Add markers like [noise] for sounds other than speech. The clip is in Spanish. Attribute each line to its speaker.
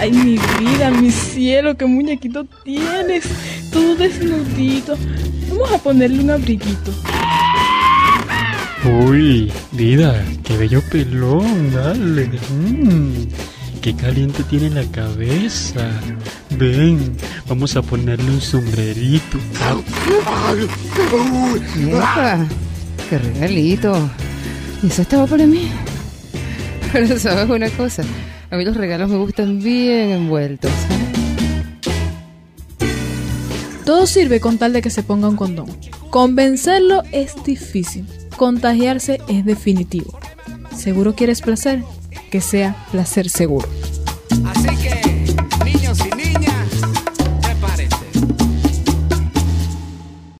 Speaker 1: Ay, mi vida, mi cielo, qué muñequito tienes. Todo desnudito. Vamos a ponerle un abriguito.
Speaker 2: Uy, vida, qué bello pelón, dale. Mm, qué caliente tiene la cabeza. Ven, vamos a ponerle un sombrerito.
Speaker 3: Epa, qué regalito. ¿Y eso estaba para mí? [laughs] Pero sabes una cosa, a mí los regalos me gustan bien envueltos.
Speaker 1: Todo sirve con tal de que se ponga un condón. Convencerlo es difícil. Contagiarse es definitivo. ¿Seguro quieres placer? Que sea placer seguro.